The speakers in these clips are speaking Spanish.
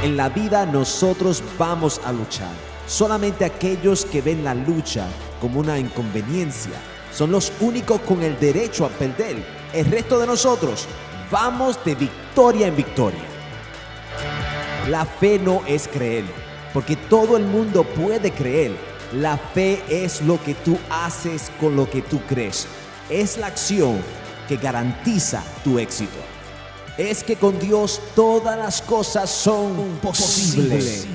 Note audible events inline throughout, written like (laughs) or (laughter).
En la vida nosotros vamos a luchar. Solamente aquellos que ven la lucha como una inconveniencia son los únicos con el derecho a perder. El resto de nosotros vamos de victoria en victoria. La fe no es creer, porque todo el mundo puede creer. La fe es lo que tú haces con lo que tú crees. Es la acción que garantiza tu éxito es que con Dios todas las cosas son posibles.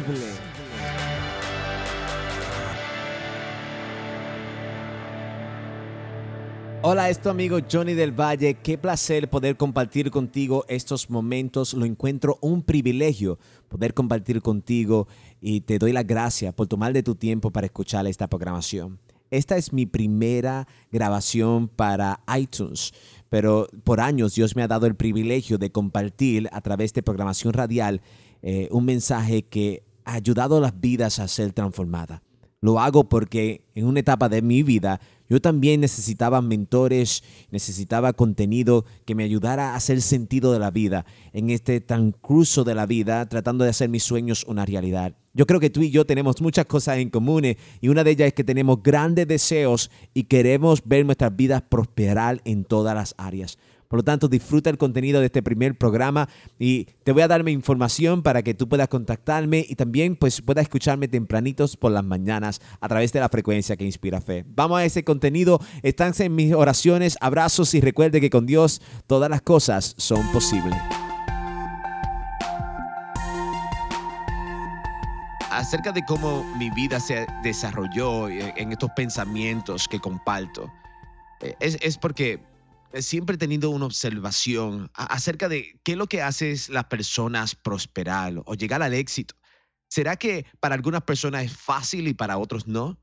Hola, es tu amigo Johnny del Valle. Qué placer poder compartir contigo estos momentos. Lo encuentro un privilegio poder compartir contigo y te doy las gracias por tomar de tu tiempo para escuchar esta programación. Esta es mi primera grabación para iTunes pero por años Dios me ha dado el privilegio de compartir a través de programación radial eh, un mensaje que ha ayudado a las vidas a ser transformadas. Lo hago porque en una etapa de mi vida yo también necesitaba mentores, necesitaba contenido que me ayudara a hacer sentido de la vida en este transcurso de la vida, tratando de hacer mis sueños una realidad. Yo creo que tú y yo tenemos muchas cosas en común y una de ellas es que tenemos grandes deseos y queremos ver nuestras vidas prosperar en todas las áreas. Por lo tanto, disfruta el contenido de este primer programa y te voy a darme información para que tú puedas contactarme y también pues puedas escucharme tempranitos por las mañanas a través de la frecuencia que inspira fe. Vamos a ese contenido, están en mis oraciones, abrazos y recuerde que con Dios todas las cosas son posibles. acerca de cómo mi vida se desarrolló en estos pensamientos que comparto, eh, es, es porque siempre he tenido una observación acerca de qué es lo que hace las personas prosperar o llegar al éxito. ¿Será que para algunas personas es fácil y para otros no?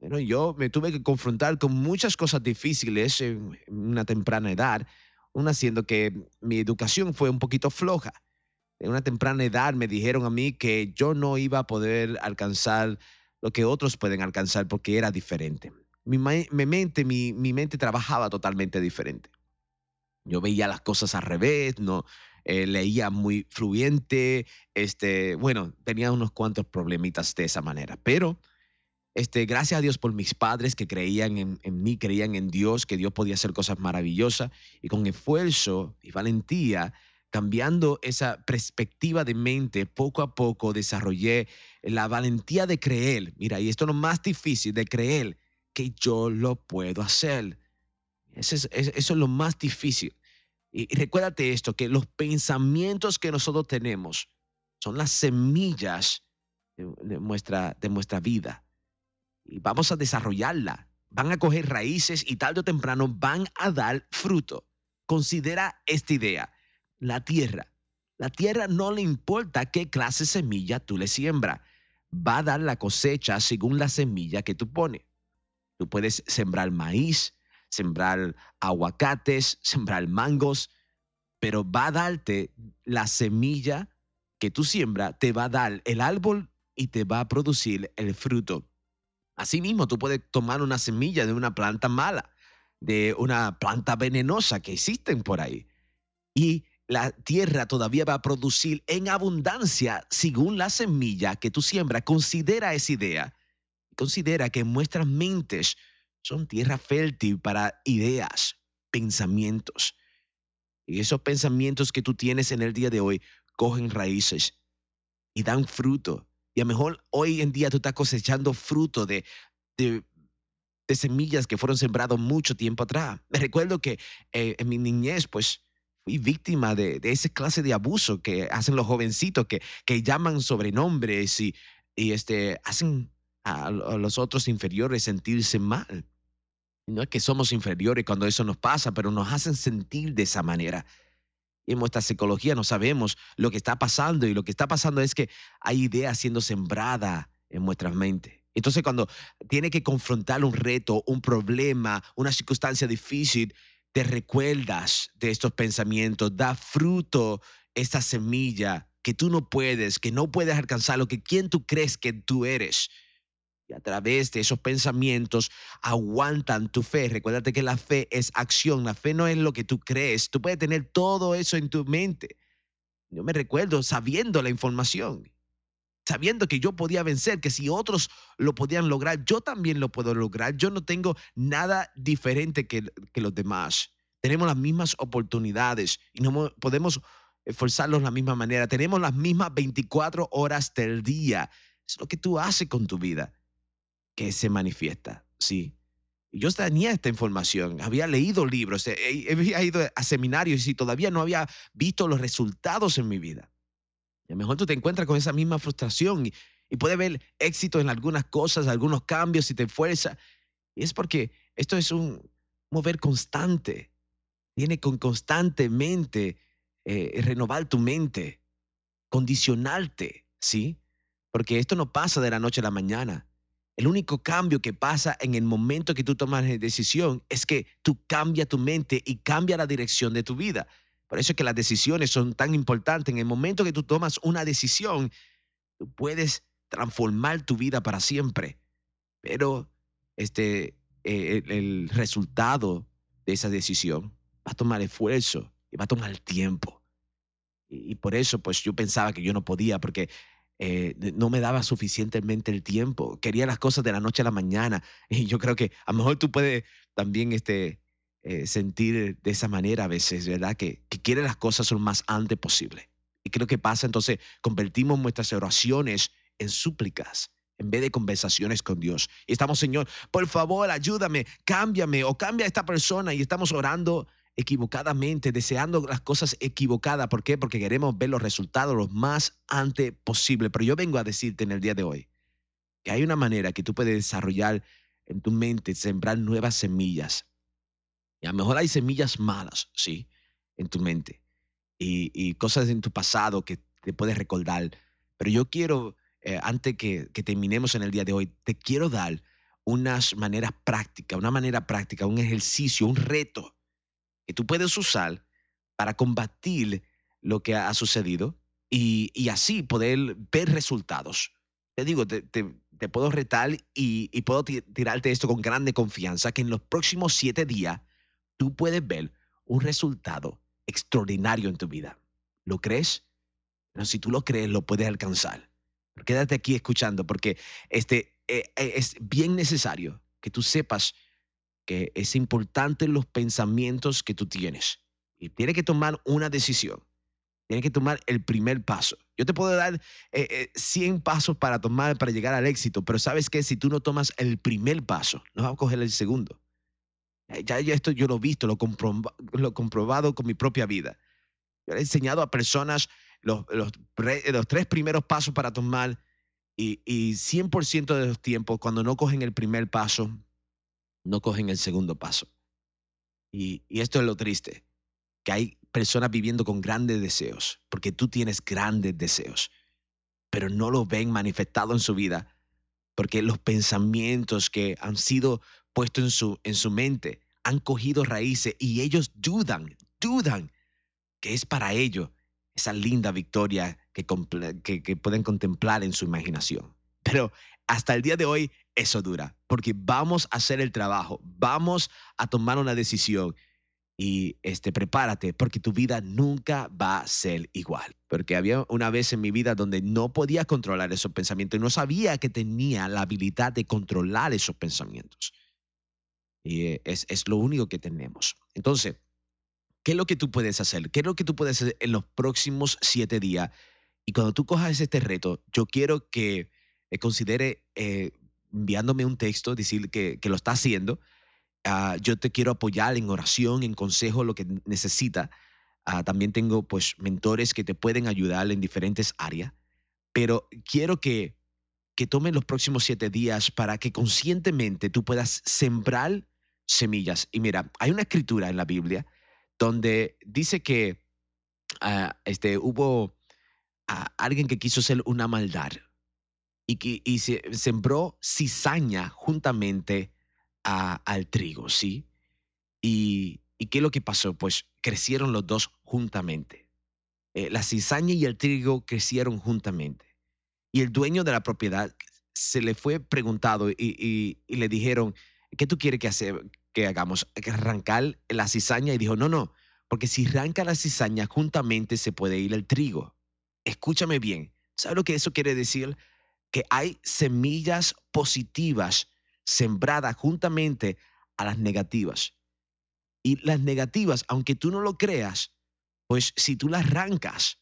Bueno, yo me tuve que confrontar con muchas cosas difíciles en una temprana edad, una siendo que mi educación fue un poquito floja. En una temprana edad me dijeron a mí que yo no iba a poder alcanzar lo que otros pueden alcanzar porque era diferente mi, mente, mi, mente trabajaba totalmente diferente. Yo veía las cosas al revés, no eh, leía muy fluyente, este, bueno, tenía unos cuantos problemitas de esa manera, pero este, gracias a Dios por mis padres que creían en, en, mí, creían en Dios, que Dios podía hacer cosas maravillosas y con esfuerzo y valentía, cambiando esa perspectiva de mente, poco a poco desarrollé la valentía de creer. Mira, y esto es lo más difícil de creer que yo lo puedo hacer. Eso es, lo más difícil. Y, recuérdate esto, que los pensamientos que nosotros tenemos son las semillas de, nuestra, de nuestra vida. Y vamos a desarrollarla. Van a coger raíces y tarde o temprano van a dar fruto. Considera esta idea. La tierra. La tierra no le importa qué clase de semilla tú le siembras. Va a dar la cosecha según la semilla que tú pones. Tú puedes sembrar maíz, sembrar aguacates, sembrar mangos, pero va a darte la semilla que tú siembras, te va a dar el árbol y te va a producir el fruto. Asimismo, tú puedes tomar una semilla de una planta mala, de una planta venenosa que existen por ahí. Y la tierra todavía va a producir en abundancia según la semilla que tú siembras. Considera esa idea Considera que nuestras mentes son tierra fértil para ideas, pensamientos. Y esos pensamientos que tú tienes en el día de hoy cogen raíces y dan fruto. Y a lo mejor hoy en día tú estás cosechando fruto de, de, semillas que fueron sembradas mucho tiempo atrás. (laughs) Me recuerdo que eh, en mi niñez, pues, fui víctima de, de esa clase de abuso que hacen los jovencitos que, que llaman sobrenombres y, y este, hacen a, los otros inferiores sentirse mal. No es que somos inferiores cuando eso nos pasa, pero nos hacen sentir de esa manera. En nuestra psicología no sabemos lo que está pasando y lo que está pasando es que hay ideas siendo sembradas en nuestras mentes. Entonces cuando tiene que confrontar un reto, un problema, una circunstancia difícil, te recuerdas de estos pensamientos, da fruto esta semilla que tú no puedes, que no puedes alcanzar lo que quien tú crees que tú eres a través de esos pensamientos aguantan tu fe. Recuérdate que la fe es acción, la fe no es lo que tú crees. Tú puedes tener todo eso en tu mente. Yo me recuerdo sabiendo la información, sabiendo que yo podía vencer, que si otros lo podían lograr, yo también lo puedo lograr. Yo no tengo nada diferente que, que los demás. Tenemos las mismas oportunidades y no podemos esforzarnos de la misma manera. Tenemos las mismas 24 horas del día. Es lo que tú haces con tu vida que se manifiesta, ¿sí? Yo tenía esta información, había leído libros, había ido a seminarios y todavía no había visto los resultados en mi vida. Y a lo mejor tú te encuentras con esa misma frustración y, y puedes ver éxito en algunas cosas, algunos cambios y te fuerza. Y es porque esto es un mover constante. Tiene con constantemente eh, renovar tu mente, condicionarte, ¿sí? Porque esto no pasa de la noche a la mañana. El único cambio que pasa en el momento que tú tomas la decisión es que tú cambias tu mente y cambia la dirección de tu vida. Por eso es que las decisiones son tan importantes. En el momento que tú tomas una decisión, tú puedes transformar tu vida para siempre. Pero este, eh, el resultado de esa decisión va a tomar esfuerzo, y va a tomar tiempo. Y, por eso, pues yo pensaba que yo no podía, porque eh, no me daba suficientemente el tiempo. Quería las cosas de la noche a la mañana. (laughs) Y yo creo que a lo mejor tú puedes también este, eh, sentir de esa manera a veces, ¿verdad? Que, que quiere las cosas lo más antes posible. Y creo que pasa, entonces convertimos nuestras oraciones en súplicas en vez de conversaciones con Dios. Y estamos, Señor, por favor, ayúdame, cámbiame o cambia a esta persona. Y estamos orando equivocadamente, deseando las cosas equivocadas. ¿Por qué? Porque queremos ver los resultados lo más antes posible. Pero yo vengo a decirte en el día de hoy que hay una manera que tú puedes desarrollar en tu mente, sembrar nuevas semillas. Y a lo mejor hay semillas malas, ¿sí? En tu mente. Y, cosas en tu pasado que te puedes recordar. Pero yo quiero, eh, antes que, que terminemos en el día de hoy, te quiero dar unas maneras prácticas, una manera práctica, un ejercicio, un reto que tú puedes usar para combatir lo que ha sucedido y, así poder ver resultados. Te digo, te, puedo retar y, y, puedo tirarte esto con grande confianza, que en los próximos siete días tú puedes ver un resultado extraordinario en tu vida. ¿Lo crees? Pero si tú lo crees, lo puedes alcanzar. Quédate aquí escuchando porque este, eh, eh, es bien necesario que tú sepas que es importante los pensamientos que tú tienes. Y tienes que tomar una decisión. Tienes que tomar el primer paso. Yo te puedo dar 100 eh, eh, pasos para tomar, para llegar al éxito, pero sabes que si tú no tomas el primer paso, no vas a coger el segundo. Eh, ya, esto yo lo he visto, lo, lo he comprobado con mi propia vida. Yo he enseñado a personas los, los, los tres primeros pasos para tomar y, y 100% de los tiempos, cuando no cogen el primer paso, no cogen el segundo paso. Y, esto es lo triste, que hay personas viviendo con grandes deseos, porque tú tienes grandes deseos, pero no lo ven manifestado en su vida, porque los pensamientos que han sido puestos en su, en su mente han cogido raíces y ellos dudan, dudan que es para ellos esa linda victoria que pueden contemplar en su imaginación. Pero hasta el día de hoy eso dura, porque vamos a hacer el trabajo, vamos a tomar una decisión y este, prepárate porque tu vida nunca va a ser igual. Porque había una vez en mi vida donde no podía controlar esos pensamientos y no sabía que tenía la habilidad de controlar esos pensamientos. Y eh, es, es lo único que tenemos. Entonces, ¿qué es lo que tú puedes hacer? ¿Qué es lo que tú puedes hacer en los próximos siete días? Y cuando tú cojas este reto, yo quiero que eh, considere eh, enviándome un texto, decir que, lo está haciendo. Ah, yo te quiero apoyar en oración, en consejo, lo que necesita. Ah, también tengo pues mentores que te pueden ayudar en diferentes áreas, pero quiero que, que tomen los próximos siete días para que conscientemente tú puedas sembrar semillas. Y mira, hay una escritura en la Biblia donde dice que ah, este, hubo alguien que quiso hacer una maldad y, que, y se sembró cizaña juntamente al trigo, ¿sí? Y, y, qué es lo que pasó? Pues crecieron los dos juntamente. Eh, la cizaña y el trigo crecieron juntamente. Y el dueño de la propiedad se le fue preguntado y, y le dijeron, ¿qué tú quieres que, hacer, que hagamos? ¿Arrancar la cizaña? Y dijo, no, no, porque si arranca la cizaña, juntamente se puede ir el trigo. Escúchame bien. ¿Sabes lo que eso quiere decir? Que hay semillas positivas sembradas juntamente a las negativas. Y las negativas, aunque tú no lo creas, pues si tú las arrancas,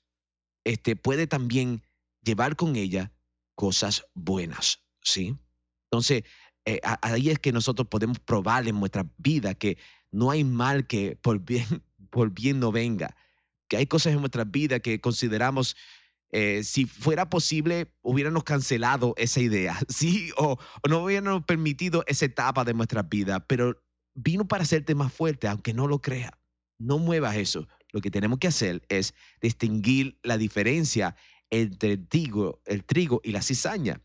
este puede también llevar con ella cosas buenas, ¿sí? Entonces, eh, ahí es que nosotros podemos probar en nuestra vida que no hay mal que por bien, (laughs) por bien no venga, que hay cosas en nuestra vida que consideramos, eh, si fuera posible, hubiéramos cancelado esa idea, (laughs) ¿sí? O, no hubiéramos permitido esa etapa de nuestra vida, pero vino para hacerte más fuerte, aunque no lo crea. No muevas eso. Lo que tenemos que hacer es distinguir la diferencia entre el trigo, el trigo y la cizaña.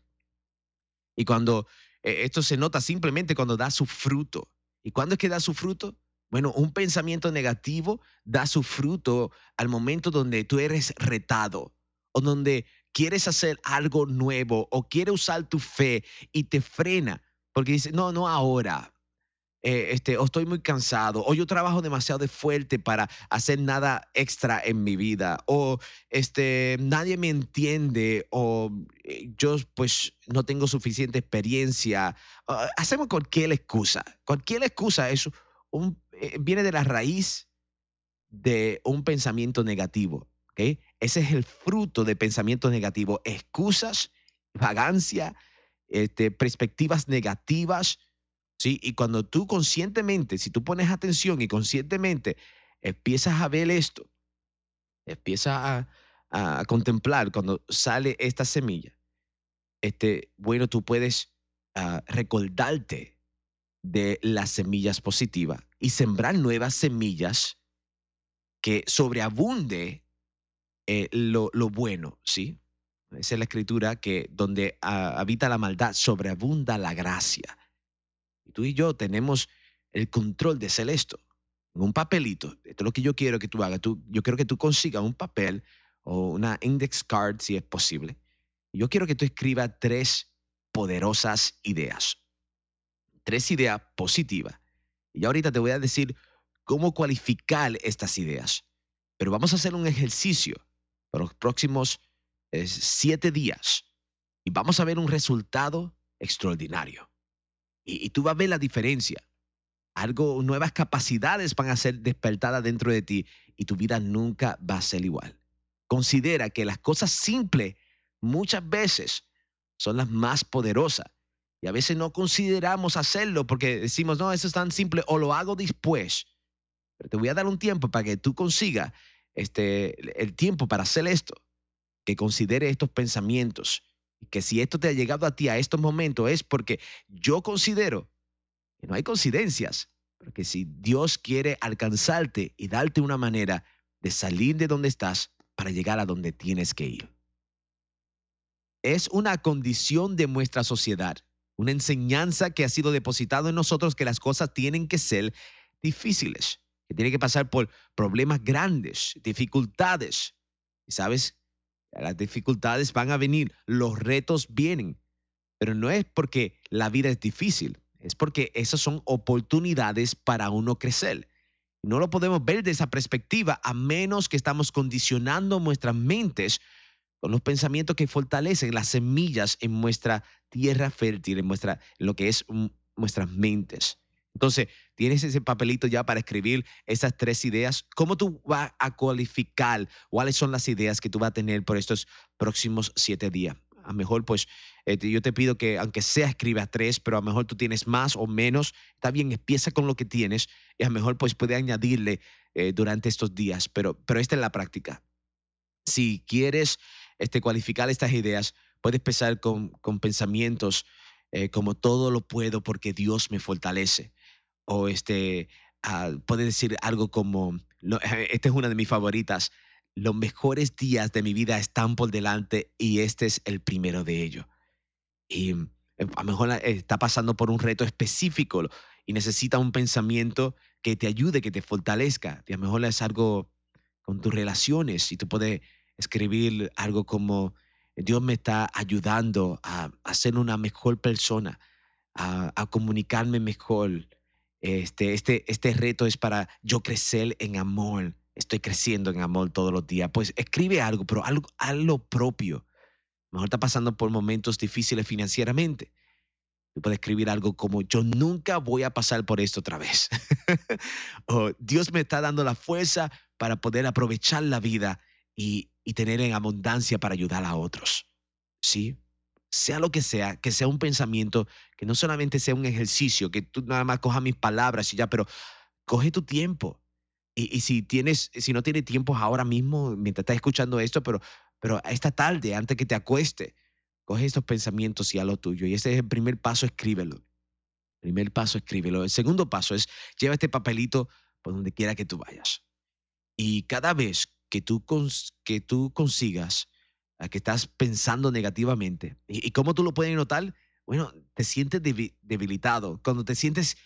Y cuando eh, esto se nota simplemente cuando da su fruto. ¿Y cuándo es que da su fruto? Bueno, un pensamiento negativo da su fruto al momento donde tú eres retado o donde quieres hacer algo nuevo o quieres usar tu fe y te frena porque dice, no, no ahora, eh, este, o estoy muy cansado, o yo trabajo demasiado fuerte para hacer nada extra en mi vida, o este, nadie me entiende, o eh, yo pues no tengo suficiente experiencia. Ah, hacemos cualquier excusa. Cualquier excusa es un, eh, viene de la raíz de un pensamiento negativo. ¿okay? Ese es el fruto de pensamientos negativos, excusas, vagancia, este, perspectivas negativas ¿sí? Y cuando tú conscientemente, si tú pones atención y conscientemente empiezas a ver esto, empiezas a, contemplar cuando sale esta semilla, este, bueno, tú puedes uh, recordarte de las semillas positivas y sembrar nuevas semillas que sobreabunde eh, lo, lo, bueno, ¿sí? Esa es la escritura que donde habita la maldad, sobreabunda la gracia. Tú y yo tenemos el control de hacer esto. En un papelito, esto es lo que yo quiero que tú hagas. Tú, yo quiero que tú consigas un papel o una index card, si es posible. Yo quiero que tú escribas tres poderosas ideas. Tres ideas positivas. Y ahorita te voy a decir cómo cualificar estas ideas. Pero vamos a hacer un ejercicio los próximos eh, siete días y vamos a ver un resultado extraordinario. Y, tú vas a ver la diferencia. Algo, nuevas capacidades van a ser despertadas dentro de ti y tu vida nunca va a ser igual. Considera que las cosas simples muchas veces son las más poderosas. Y a veces no consideramos hacerlo porque decimos, no, eso es tan simple o lo hago después. Pero te voy a dar un tiempo para que tú consigas este, el tiempo para hacer esto, que considere estos pensamientos que si esto te ha llegado a ti a estos momentos es porque yo considero que no hay coincidencias, pero que si Dios quiere alcanzarte y darte una manera de salir de donde estás para llegar a donde tienes que ir. Es una condición de nuestra sociedad, una enseñanza que ha sido depositada en nosotros que las cosas tienen que ser difíciles, que tienen que pasar por problemas grandes, dificultades. Y sabes, las dificultades van a venir, los retos vienen, pero no es porque la vida es difícil, es porque esas son oportunidades para uno crecer. No lo podemos ver de esa perspectiva a menos que estamos condicionando nuestras mentes con los pensamientos que fortalecen las semillas en nuestra tierra fértil, en, nuestra, lo que es nuestras mentes. Entonces, tienes ese papelito ya para escribir esas tres ideas. ¿Cómo tú vas a cualificar cuáles son las ideas que tú vas a tener por estos próximos siete días? A lo mejor, pues, eh, yo te pido que, aunque sea, escriba tres, pero a lo mejor tú tienes más o menos. Está bien, empieza con lo que tienes y a lo mejor, pues, puede añadirle eh, durante estos días. Pero, pero esta es la práctica. Si quieres este, cualificar estas ideas, puedes empezar con, con pensamientos eh, como todo lo puedo porque Dios me fortalece o este, ah, puede decir algo como, esta es una de mis favoritas, los mejores días de mi vida están por delante y este es el primero de ellos. Y eh, a lo mejor eh, está pasando por un reto específico y necesita un pensamiento que te ayude, que te fortalezca. Y a lo mejor es algo con tus relaciones y tú puedes escribir algo como, Dios me está ayudando a, ser una mejor persona, a, a comunicarme mejor, Este, este, este reto es para yo crecer en amor. Estoy creciendo en amor todos los días. Pues escribe algo, pero algo, algo propio. Mejor está pasando por momentos difíciles financieramente. Tú puedes escribir algo como, yo nunca voy a pasar por esto otra vez. (laughs) o Dios me está dando la fuerza para poder aprovechar la vida y, y tener en abundancia para ayudar a otros. ¿Sí? Sea lo que sea, que sea un pensamiento, que no solamente sea un ejercicio, que tú nada más cojas mis palabras y ya, pero coge tu tiempo. Y, si tienes, si no tienes tiempo ahora mismo, mientras estás escuchando esto, pero, pero esta tarde, antes que te acueste, coge estos pensamientos y a lo tuyo. Y ese es el primer paso, escríbelo. Primer paso, escríbelo. El segundo paso es, lleva este papelito por donde quiera que tú vayas. Y cada vez que tú, que tú consigas que estás pensando negativamente. ¿Y, cómo tú lo puedes notar? Bueno, te sientes debilitado, cuando te sientes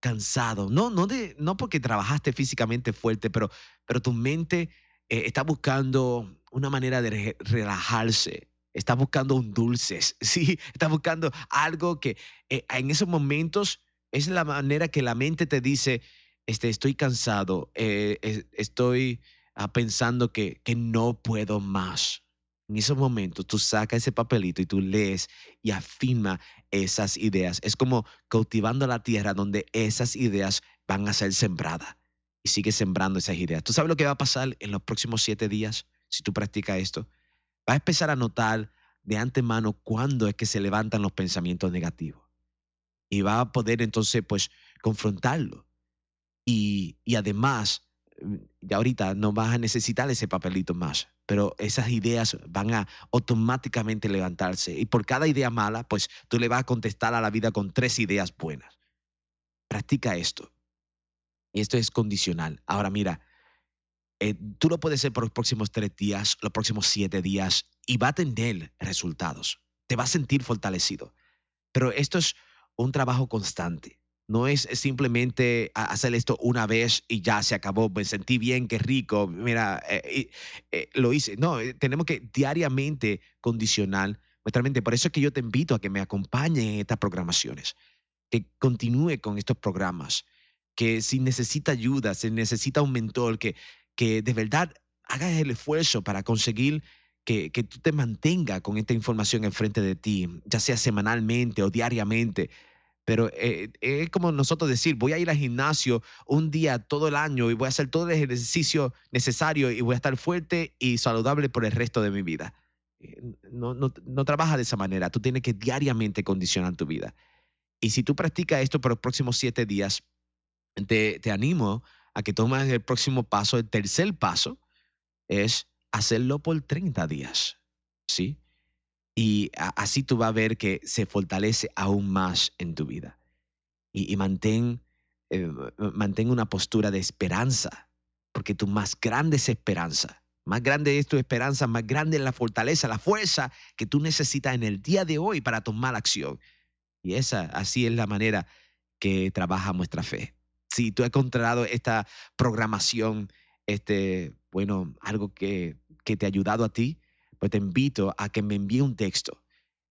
cansado, no, no, de, no porque trabajaste físicamente fuerte, pero, pero tu mente eh, está buscando una manera de relajarse, está buscando un dulce, (laughs) sí, está buscando algo que eh, en esos momentos es la manera que la mente te dice, este, estoy cansado, eh, estoy ah, pensando que, que no puedo más en esos momentos tú sacas ese papelito y tú lees y afirma esas ideas. Es como cultivando la tierra donde esas ideas van a ser sembradas y sigue sembrando esas ideas. ¿Tú sabes lo que va a pasar en los próximos siete días si tú practicas esto? Va a empezar a notar de antemano cuándo es que se levantan los pensamientos negativos y va a poder entonces pues confrontarlo. Y, y además ya ahorita no vas a necesitar ese papelito más, pero esas ideas van a automáticamente levantarse. Y por cada idea mala, pues tú le vas a contestar a la vida con tres ideas buenas. Practica esto. Y esto es condicional. Ahora mira, eh, tú lo puedes hacer por los próximos tres días, los próximos siete días, y va a tener resultados. Te va a sentir fortalecido. Pero esto es un trabajo constante. No es simplemente hacer esto una vez y ya se acabó. Me sentí bien, qué rico. Mira, eh, eh, lo hice. No, eh, tenemos que diariamente condicionar nuestra mente. Por eso es que yo te invito a que me acompañen en estas programaciones, que continúe con estos programas, que si necesita ayuda, si necesita un mentor, que, que de verdad hagas el esfuerzo para conseguir que, que, tú te mantengas con esta información enfrente de ti, ya sea semanalmente o diariamente, pero eh, es como nosotros decir, voy a ir al gimnasio un día todo el año y voy a hacer todo el ejercicio necesario y voy a estar fuerte y saludable por el resto de mi vida. Eh, no, no, no trabaja de esa manera, tú tienes que diariamente condicionar tu vida. Y si tú practicas esto por los próximos siete días, te, te animo a que tomes el próximo paso, el tercer paso, es hacerlo por 30 días. ¿Sí? Y así tú vas a ver que se fortalece aún más en tu vida. Y, mantén, eh, mantén una postura de esperanza, porque tu más grande es esperanza. Más grande es tu esperanza, más grande es la fortaleza, la fuerza que tú necesitas en el día de hoy para tomar acción. Y esa, así es la manera que trabaja nuestra fe. Si tú has encontrado esta programación, este, bueno, algo que, que te ha ayudado a ti, pues te invito a que me envíe un texto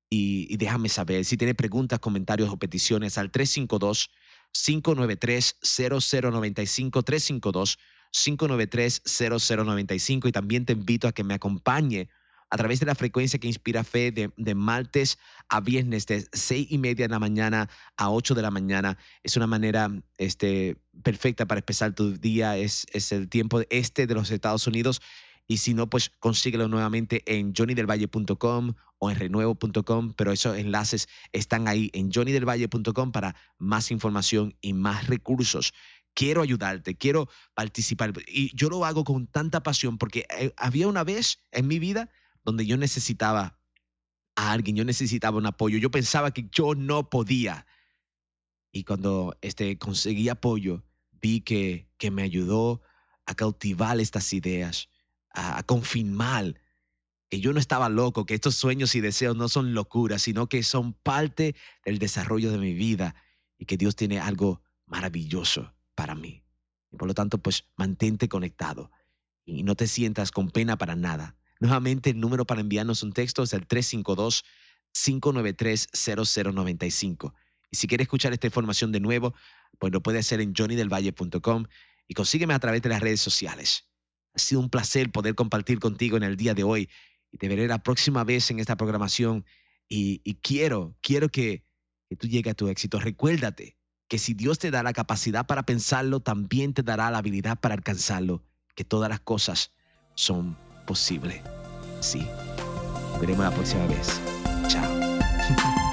y, déjame saber si tiene preguntas, comentarios o peticiones al 352 593 0095 352 593 0095 y también te invito a que me acompañe a través de la frecuencia que inspira fe de, de, martes a viernes de seis y media de la mañana a 8 de la mañana. Es una manera este, perfecta para empezar tu día. Es, es el tiempo este de los Estados Unidos y si no, pues consíguelo nuevamente en johnnydelvalle.com o en renuevo.com, pero esos enlaces están ahí en johnnydelvalle.com para más información y más recursos. Quiero ayudarte, quiero participar. Y yo lo hago con tanta pasión porque eh, había una vez en mi vida donde yo necesitaba a alguien, yo necesitaba un apoyo. Yo pensaba que yo no podía. Y cuando este, conseguí apoyo, vi que, que me ayudó a cautivar estas ideas a, confirmar que yo no estaba loco, que estos sueños y deseos no son locuras, sino que son parte del desarrollo de mi vida y que Dios tiene algo maravilloso para mí. Y por lo tanto, pues mantente conectado y no te sientas con pena para nada. Nuevamente, el número para enviarnos un texto es el 352-593-0095. Y si quieres escuchar esta información de nuevo, pues lo puedes hacer en johnnydelvalle.com y consígueme a través de las redes sociales. Ha sido un placer poder compartir contigo en el día de hoy y te veré la próxima vez en esta programación y, quiero, quiero que, que tú llegues a tu éxito. Recuérdate que si Dios te da la capacidad para pensarlo, también te dará la habilidad para alcanzarlo, que todas las cosas son posibles. Sí. Veremos la próxima vez. Chao. (laughs)